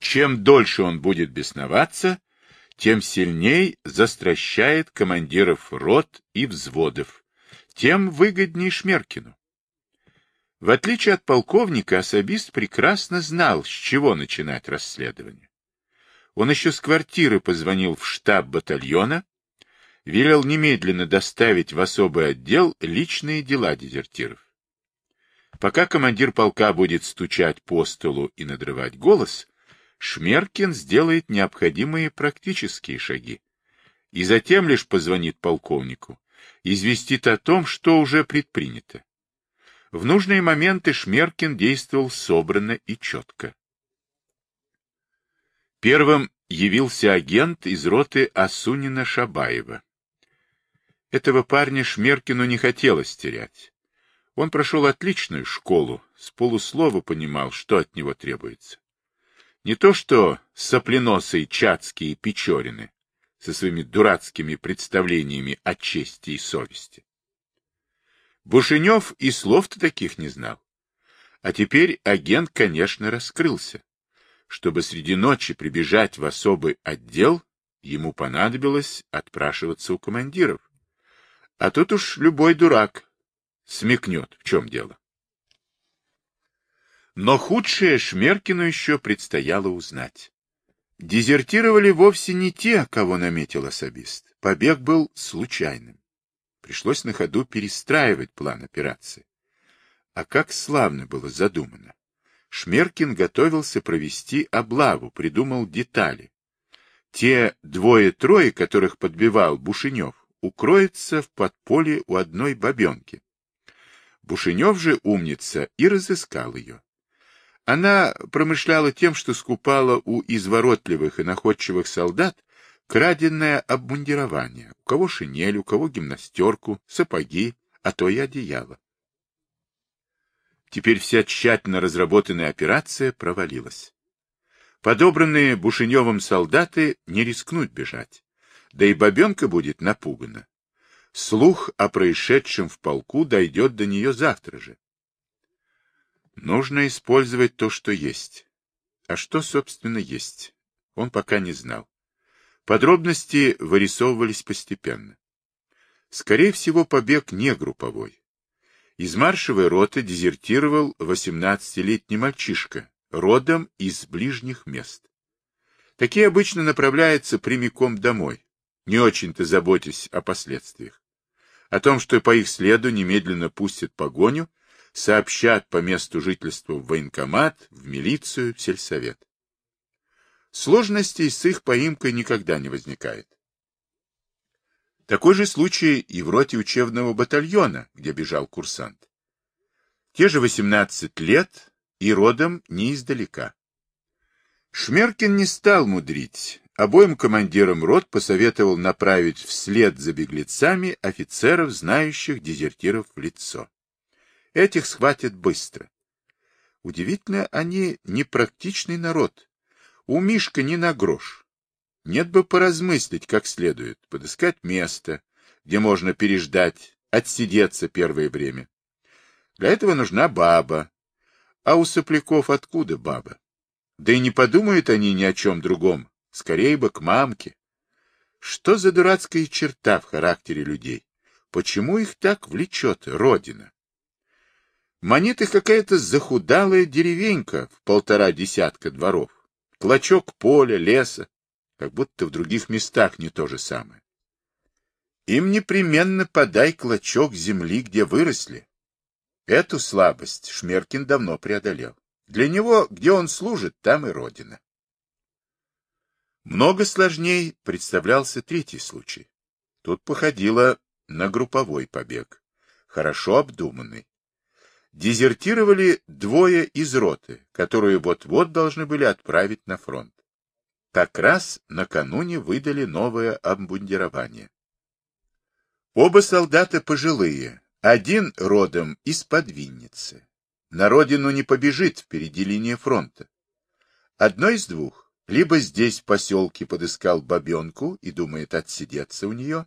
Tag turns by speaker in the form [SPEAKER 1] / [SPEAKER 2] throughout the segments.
[SPEAKER 1] Чем дольше он будет бесноваться, тем сильней застращает командиров рот и взводов, тем выгодней Шмеркину. В отличие от полковника, особист прекрасно знал, с чего начинать расследование. Он еще с квартиры позвонил в штаб батальона, велел немедленно доставить в особый отдел личные дела дезертиров. Пока командир полка будет стучать по столу и надрывать голос, Шмеркин сделает необходимые практические шаги. И затем лишь позвонит полковнику, известит о том, что уже предпринято. В нужные моменты Шмеркин действовал собранно и четко. Первым явился агент из роты Асунина Шабаева. Этого парня Шмеркину не хотелось терять. Он прошел отличную школу, с полуслова понимал, что от него требуется. Не то что сопленосые Чацкие Печорины со своими дурацкими представлениями о чести и совести. Бушенев и слов-то таких не знал. А теперь агент, конечно, раскрылся. Чтобы среди ночи прибежать в особый отдел, ему понадобилось отпрашиваться у командиров. А тут уж любой дурак смекнет, в чем дело. Но худшее Шмеркину еще предстояло узнать. Дезертировали вовсе не те, кого наметил особист. Побег был случайным. Пришлось на ходу перестраивать план операции. А как славно было задумано. Шмеркин готовился провести облаву, придумал детали. Те двое-трое, которых подбивал Бушенев, укроется в подполье у одной бабенки. Бушенев же умница и разыскал ее. Она промышляла тем, что скупала у изворотливых и находчивых солдат краденное обмундирование, у кого шинель, у кого гимнастерку, сапоги, а то и одеяло. Теперь вся тщательно разработанная операция провалилась. Подобранные Бушеневым солдаты не рискнут бежать да и бабенка будет напугана. Слух о происшедшем в полку дойдет до нее завтра же. Нужно использовать то, что есть. А что, собственно, есть? Он пока не знал. Подробности вырисовывались постепенно. Скорее всего, побег не групповой. Из маршевой роты дезертировал 18-летний мальчишка, родом из ближних мест. Такие обычно направляются прямиком домой, не очень-то заботясь о последствиях. О том, что по их следу немедленно пустят погоню, сообщат по месту жительства в военкомат, в милицию, в сельсовет. Сложностей с их поимкой никогда не возникает. Такой же случай и в роте учебного батальона, где бежал курсант. Те же 18 лет и родом не издалека. Шмеркин не стал мудрить, Обоим командирам рот посоветовал направить вслед за беглецами офицеров, знающих дезертиров в лицо. Этих схватят быстро. Удивительно, они непрактичный народ. У Мишка не на грош. Нет бы поразмыслить как следует, подыскать место, где можно переждать, отсидеться первое время. Для этого нужна баба. А у сопляков откуда баба? Да и не подумают они ни о чем другом, Скорее бы к мамке. Что за дурацкая черта в характере людей? Почему их так влечет Родина? Манит их какая-то захудалая деревенька в полтора десятка дворов. Клочок поля, леса, как будто в других местах не то же самое. Им непременно подай клочок земли, где выросли. Эту слабость Шмеркин давно преодолел. Для него, где он служит, там и родина. Много сложней представлялся третий случай. Тут походило на групповой побег, хорошо обдуманный. Дезертировали двое из роты, которые вот-вот должны были отправить на фронт. Как раз накануне выдали новое обмундирование. Оба солдата пожилые, один родом из-под Винницы. На родину не побежит впереди линии фронта. Одно из двух либо здесь в поселке подыскал бабенку и думает отсидеться у нее,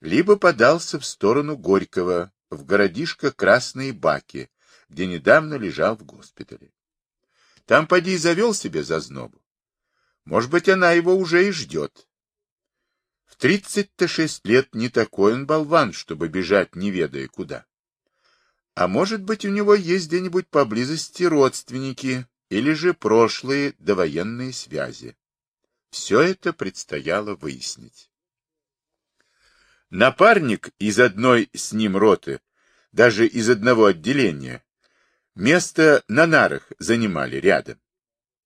[SPEAKER 1] либо подался в сторону Горького, в городишко Красные Баки, где недавно лежал в госпитале. Там поди завел себе зазнобу. Может быть, она его уже и ждет. В тридцать-то шесть лет не такой он болван, чтобы бежать, не ведая куда. А может быть, у него есть где-нибудь поблизости родственники или же прошлые довоенные связи. Все это предстояло выяснить. Напарник из одной с ним роты, даже из одного отделения, место на нарах занимали рядом.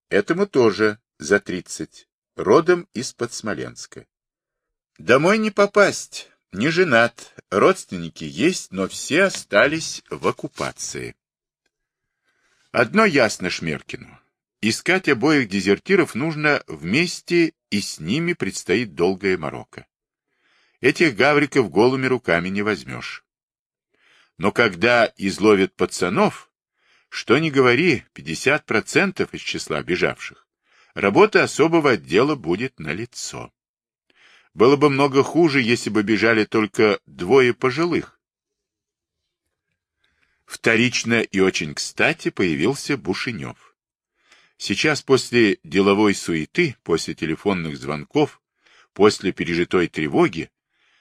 [SPEAKER 1] Этому тоже за тридцать, родом из-под Смоленска. Домой не попасть, не женат, родственники есть, но все остались в оккупации. Одно ясно Шмеркину. Искать обоих дезертиров нужно вместе, и с ними предстоит долгая морока. Этих гавриков голыми руками не возьмешь. Но когда изловят пацанов, что ни говори, 50% из числа бежавших, работа особого отдела будет налицо. Было бы много хуже, если бы бежали только двое пожилых. Вторично и очень кстати появился Бушенев. Сейчас после деловой суеты, после телефонных звонков, после пережитой тревоги,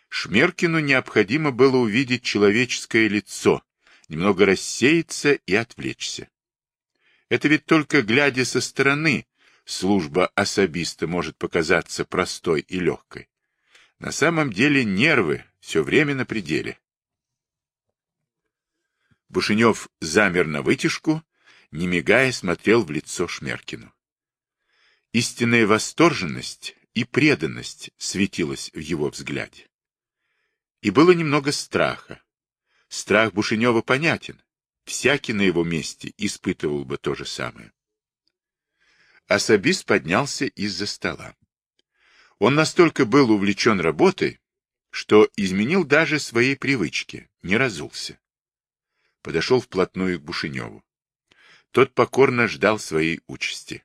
[SPEAKER 1] Шмеркину необходимо было увидеть человеческое лицо, немного рассеяться и отвлечься. Это ведь только глядя со стороны, служба особиста может показаться простой и легкой. На самом деле нервы все время на пределе. Бушенев замер на вытяжку, не мигая смотрел в лицо Шмеркину. Истинная восторженность и преданность светилась в его взгляде. И было немного страха. Страх Бушенева понятен. Всякий на его месте испытывал бы то же самое. Особист поднялся из-за стола. Он настолько был увлечен работой, что изменил даже свои привычки, не разулся. Подошел вплотную к Бушеневу. Тот покорно ждал своей участи.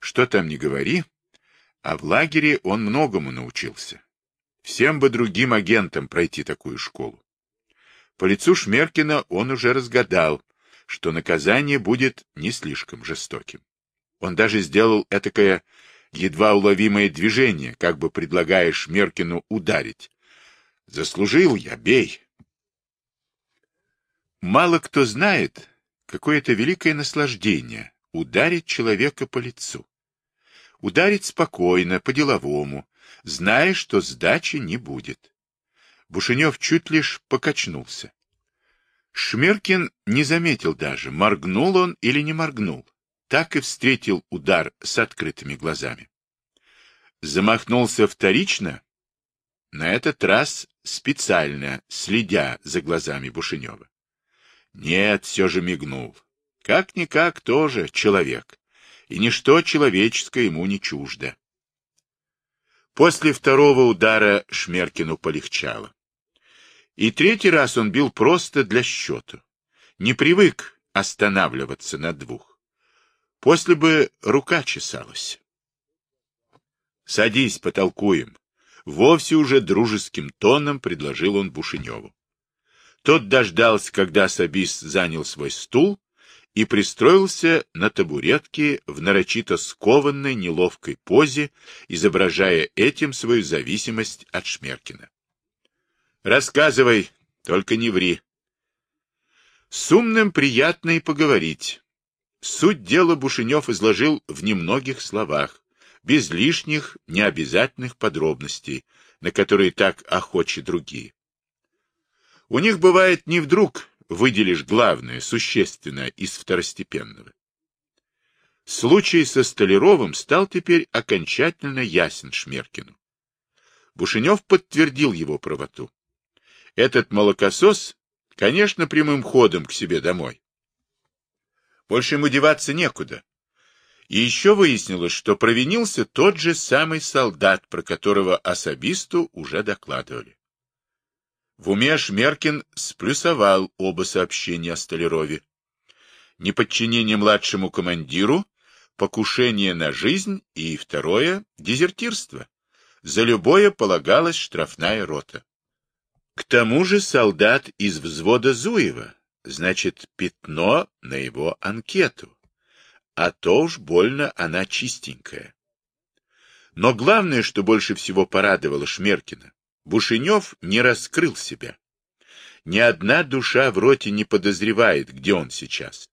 [SPEAKER 1] Что там не говори, а в лагере он многому научился. Всем бы другим агентам пройти такую школу. По лицу Шмеркина он уже разгадал, что наказание будет не слишком жестоким. Он даже сделал этакое едва уловимое движение, как бы предлагая Шмеркину ударить. «Заслужил я, бей!» Мало кто знает, какое это великое наслаждение ударить человека по лицу. Ударить спокойно, по-деловому, зная, что сдачи не будет. Бушенев чуть лишь покачнулся. Шмеркин не заметил даже, моргнул он или не моргнул. Так и встретил удар с открытыми глазами. Замахнулся вторично, на этот раз специально, следя за глазами Бушенева. Нет, все же мигнул. Как-никак тоже человек, и ничто человеческое ему не чуждо. После второго удара Шмеркину полегчало. И третий раз он бил просто для счета. Не привык останавливаться на двух. После бы рука чесалась. «Садись, потолкуем», — вовсе уже дружеским тоном предложил он Бушеневу. Тот дождался, когда особист занял свой стул и пристроился на табуретке в нарочито скованной неловкой позе, изображая этим свою зависимость от Шмеркина. «Рассказывай, только не ври». С умным приятно и поговорить. Суть дела Бушенев изложил в немногих словах, без лишних, необязательных подробностей, на которые так охочи другие. У них бывает не вдруг выделишь главное, существенное из второстепенного. Случай со Столяровым стал теперь окончательно ясен Шмеркину. Бушенев подтвердил его правоту. Этот молокосос, конечно, прямым ходом к себе домой. Больше ему деваться некуда. И еще выяснилось, что провинился тот же самый солдат, про которого особисту уже докладывали. В уме Шмеркин сплюсовал оба сообщения о Столярове. Неподчинение младшему командиру, покушение на жизнь и, второе, дезертирство. За любое полагалась штрафная рота. К тому же солдат из взвода Зуева, значит, пятно на его анкету. А то уж больно она чистенькая. Но главное, что больше всего порадовало Шмеркина, Бушенев не раскрыл себя. Ни одна душа в роте не подозревает, где он сейчас.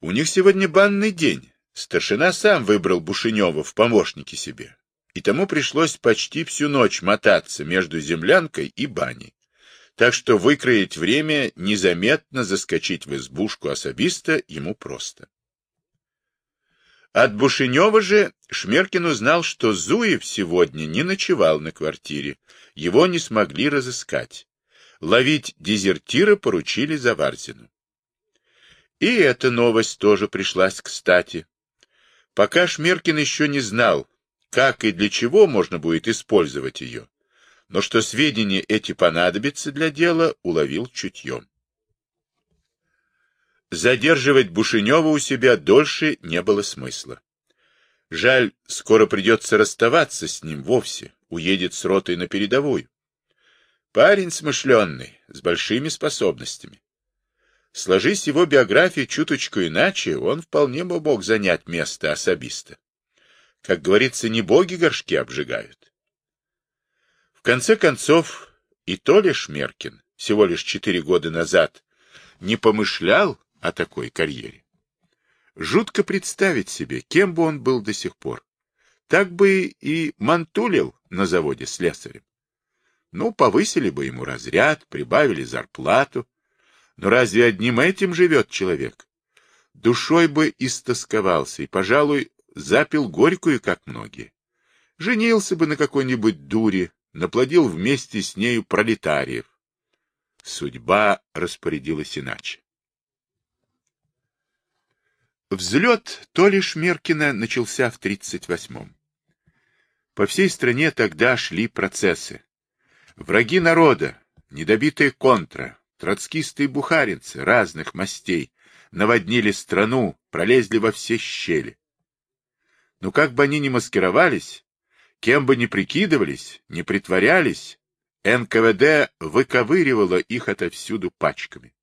[SPEAKER 1] У них сегодня банный день. Старшина сам выбрал Бушенева в помощники себе. И тому пришлось почти всю ночь мотаться между землянкой и баней. Так что выкроить время, незаметно заскочить в избушку особиста ему просто. От Бушенева же Шмеркин узнал, что Зуев сегодня не ночевал на квартире, его не смогли разыскать. Ловить дезертира поручили Заварзину. И эта новость тоже пришлась кстати. Пока Шмеркин еще не знал, как и для чего можно будет использовать ее, но что сведения эти понадобятся для дела, уловил чутьем. Задерживать Бушенева у себя дольше не было смысла. Жаль, скоро придется расставаться с ним вовсе, уедет с ротой на передовую. Парень смышленный, с большими способностями. Сложись его биография чуточку иначе, он вполне бы мог занять место особиста. Как говорится, не боги горшки обжигают. В конце концов, и то лишь Меркин, всего лишь четыре года назад, не помышлял о такой карьере. Жутко представить себе, кем бы он был до сих пор. Так бы и мантулил на заводе слесарем. Ну, повысили бы ему разряд, прибавили зарплату. Но разве одним этим живет человек? Душой бы истосковался и, пожалуй, запил горькую, как многие. Женился бы на какой-нибудь дуре, наплодил вместе с нею пролетариев. Судьба распорядилась иначе. Взлет Толи Шмеркина начался в 38-м. По всей стране тогда шли процессы. Враги народа, недобитые контра, троцкисты бухаринцы разных мастей наводнили страну, пролезли во все щели. Но как бы они ни маскировались, кем бы ни прикидывались, ни притворялись, НКВД выковыривало их отовсюду пачками.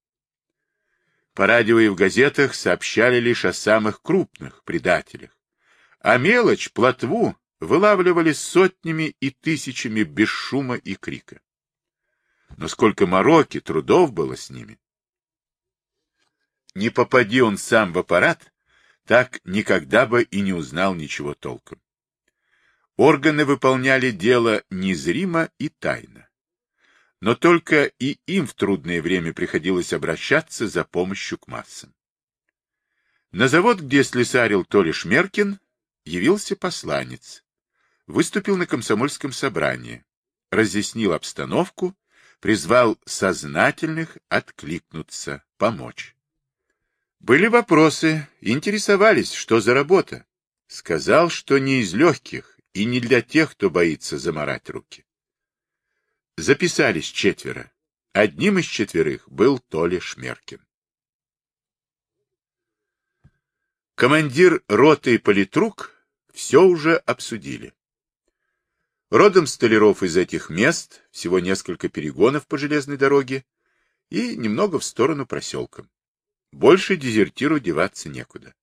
[SPEAKER 1] По радио и в газетах сообщали лишь о самых крупных предателях. А мелочь, плотву, вылавливали сотнями и тысячами без шума и крика. Но сколько мороки, трудов было с ними. Не попади он сам в аппарат, так никогда бы и не узнал ничего толком. Органы выполняли дело незримо и тайно но только и им в трудное время приходилось обращаться за помощью к массам. На завод, где слесарил Толи Шмеркин, явился посланец. Выступил на комсомольском собрании, разъяснил обстановку, призвал сознательных откликнуться, помочь. Были вопросы, интересовались, что за работа. Сказал, что не из легких и не для тех, кто боится заморать руки. Записались четверо. Одним из четверых был Толя Шмеркин. Командир роты и политрук все уже обсудили. Родом столяров из этих мест, всего несколько перегонов по железной дороге и немного в сторону проселка. Больше дезертиру деваться некуда.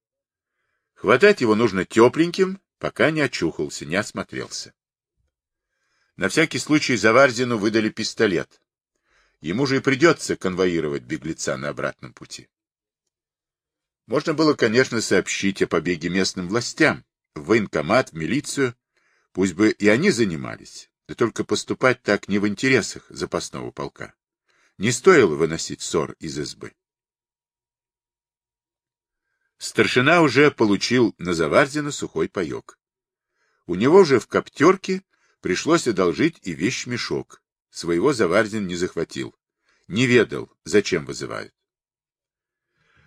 [SPEAKER 1] Хватать его нужно тепленьким, пока не очухался, не осмотрелся. На всякий случай Заварзину выдали пистолет. Ему же и придется конвоировать беглеца на обратном пути. Можно было, конечно, сообщить о побеге местным властям, в военкомат, в милицию, пусть бы и они занимались, да только поступать так не в интересах запасного полка. Не стоило выносить ссор из избы. Старшина уже получил на Заварзина сухой паек. У него же в коптерке Пришлось одолжить и вещмешок. Своего Заварзин не захватил. Не ведал, зачем вызывают.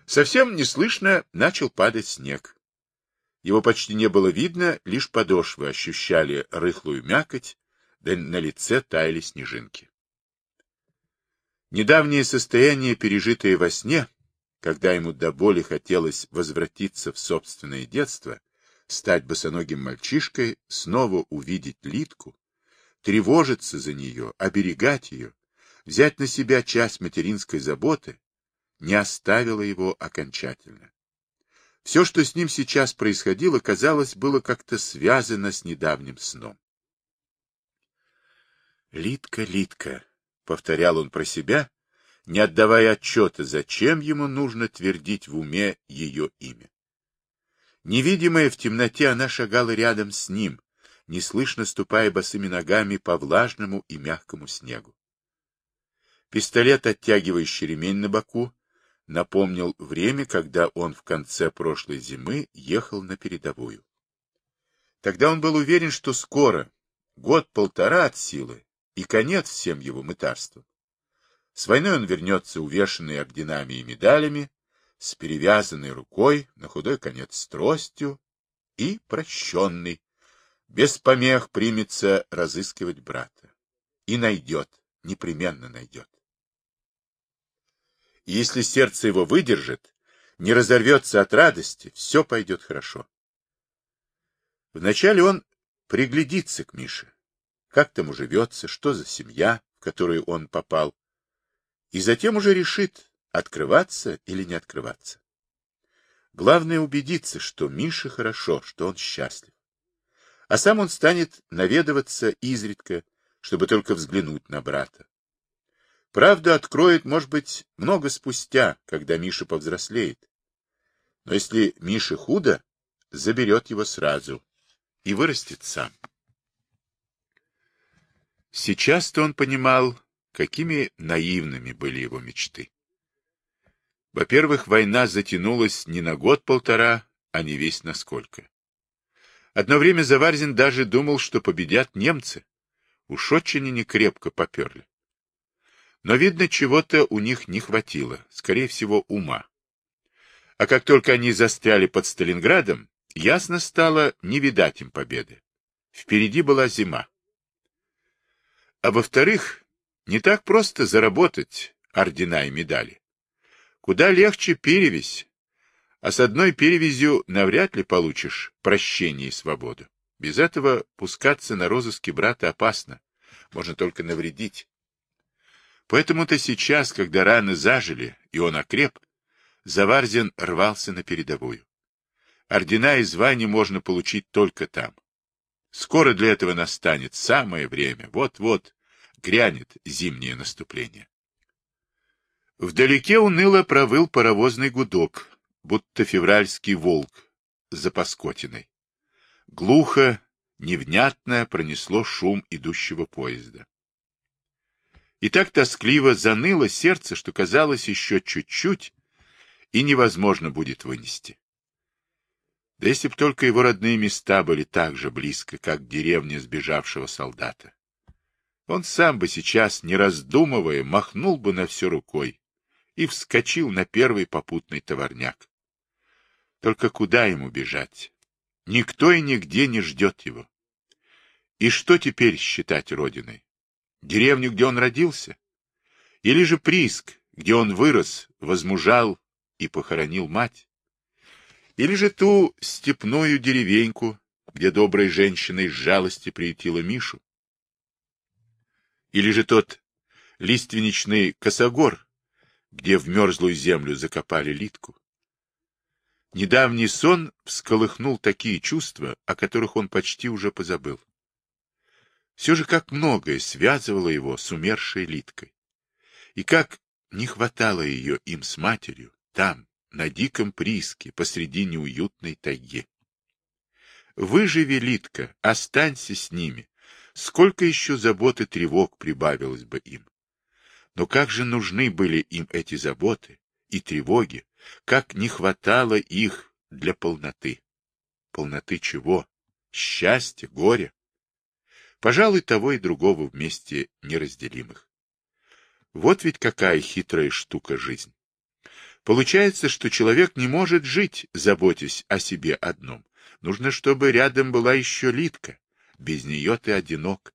[SPEAKER 1] Совсем неслышно начал падать снег. Его почти не было видно, лишь подошвы ощущали рыхлую мякоть, да на лице таяли снежинки. Недавнее состояние, пережитое во сне, когда ему до боли хотелось возвратиться в собственное детство, стать босоногим мальчишкой, снова увидеть Литку, тревожиться за нее, оберегать ее, взять на себя часть материнской заботы, не оставило его окончательно. Все, что с ним сейчас происходило, казалось, было как-то связано с недавним сном. «Литка, Литка», — повторял он про себя, не отдавая отчета, зачем ему нужно твердить в уме ее имя. Невидимая в темноте, она шагала рядом с ним, неслышно ступая босыми ногами по влажному и мягкому снегу. Пистолет, оттягивающий ремень на боку, напомнил время, когда он в конце прошлой зимы ехал на передовую. Тогда он был уверен, что скоро, год-полтора от силы, и конец всем его мытарствам. С войной он вернется увешанный орденами и медалями, с перевязанной рукой, на худой конец с тростью, и прощенный, без помех примется разыскивать брата. И найдет, непременно найдет. И если сердце его выдержит, не разорвется от радости, все пойдет хорошо. Вначале он приглядится к Мише, как там живется, что за семья, в которую он попал, и затем уже решит, открываться или не открываться. Главное убедиться, что Мише хорошо, что он счастлив. А сам он станет наведываться изредка, чтобы только взглянуть на брата. Правду откроет, может быть, много спустя, когда Миша повзрослеет. Но если Мише худо, заберет его сразу и вырастет сам. Сейчас-то он понимал, какими наивными были его мечты. Во-первых, война затянулась не на год-полтора, а не весь насколько. Одно время Заварзин даже думал, что победят немцы. Уж очень они крепко поперли. Но, видно, чего-то у них не хватило, скорее всего, ума. А как только они застряли под Сталинградом, ясно стало не видать им победы. Впереди была зима. А во-вторых, не так просто заработать ордена и медали. Куда легче перевесь, а с одной перевязью навряд ли получишь прощение и свободу. Без этого пускаться на розыски брата опасно, можно только навредить. Поэтому-то сейчас, когда раны зажили, и он окреп, Заварзин рвался на передовую. Ордена и звания можно получить только там. Скоро для этого настанет самое время. Вот-вот грянет зимнее наступление. Вдалеке уныло провыл паровозный гудок, будто февральский волк за Паскотиной. Глухо, невнятно пронесло шум идущего поезда. И так тоскливо заныло сердце, что казалось еще чуть-чуть, и невозможно будет вынести. Да если б только его родные места были так же близко, как деревня сбежавшего солдата. Он сам бы сейчас, не раздумывая, махнул бы на все рукой и вскочил на первый попутный товарняк. Только куда ему бежать? Никто и нигде не ждет его. И что теперь считать родиной? Деревню, где он родился? Или же Приск, где он вырос, возмужал и похоронил мать? Или же ту степную деревеньку, где добрая женщина из жалости приютила Мишу? Или же тот лиственничный косогор, где в мерзлую землю закопали литку? Недавний сон всколыхнул такие чувства, о которых он почти уже позабыл. Все же как многое связывало его с умершей Литкой. И как не хватало ее им с матерью там, на диком прииске, посреди неуютной тайги. Выживи, Литка, останься с ними. Сколько еще забот и тревог прибавилось бы им. Но как же нужны были им эти заботы и тревоги, как не хватало их для полноты. Полноты чего? Счастья, горя? Пожалуй, того и другого вместе неразделимых. Вот ведь какая хитрая штука жизнь. Получается, что человек не может жить, заботясь о себе одном. Нужно, чтобы рядом была еще Литка. Без нее ты одинок.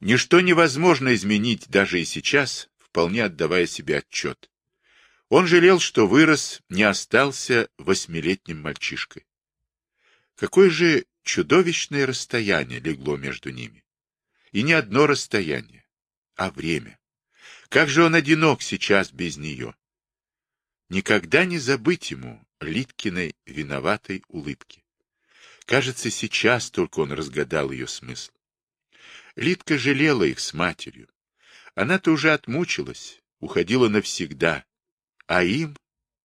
[SPEAKER 1] Ничто невозможно изменить даже и сейчас, вполне отдавая себе отчет. Он жалел, что вырос, не остался восьмилетним мальчишкой. Какой же Чудовищное расстояние легло между ними. И не одно расстояние, а время. Как же он одинок сейчас без нее. Никогда не забыть ему Литкиной виноватой улыбки. Кажется, сейчас только он разгадал ее смысл. Литка жалела их с матерью. Она-то уже отмучилась, уходила навсегда, а им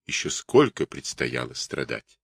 [SPEAKER 1] еще сколько предстояло страдать.